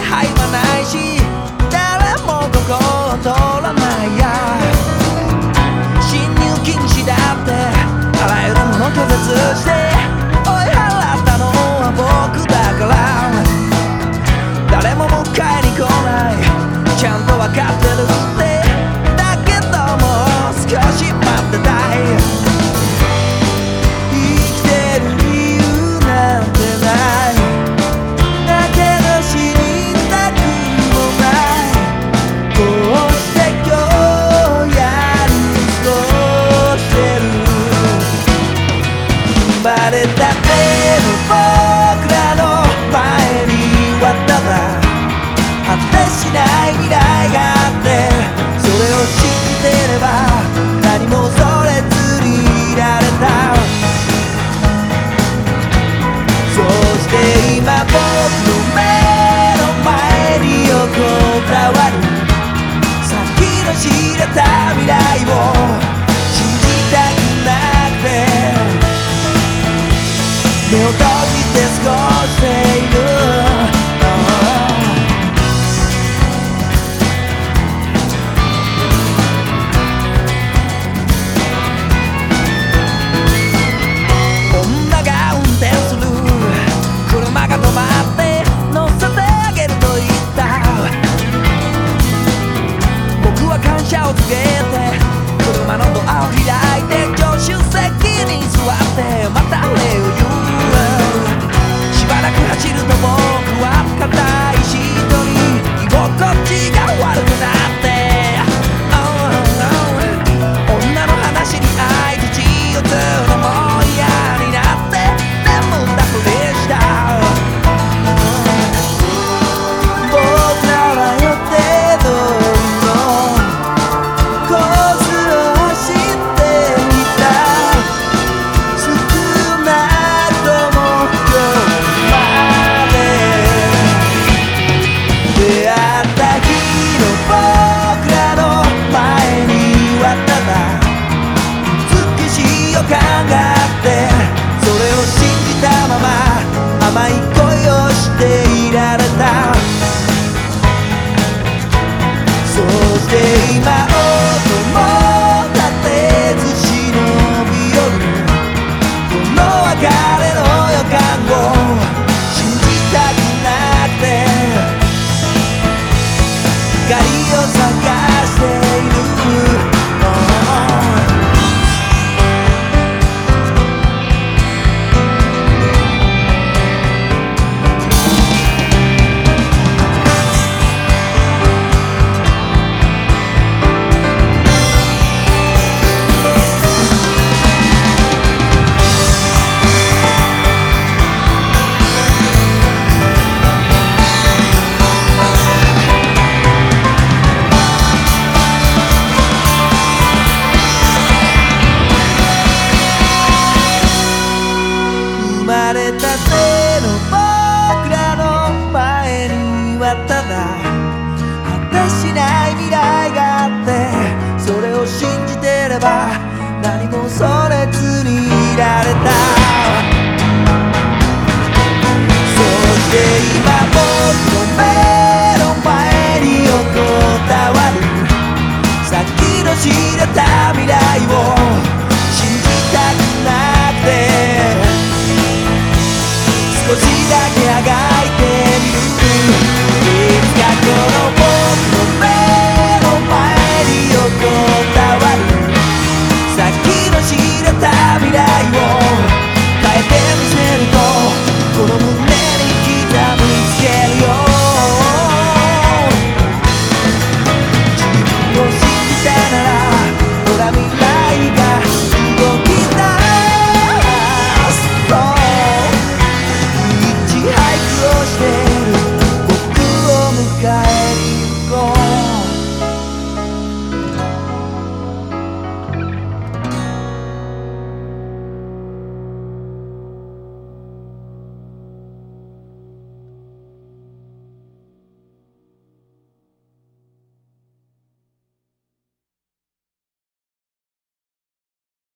ははないし誰もここと that little boy. Meu dog desgosta stay my own 사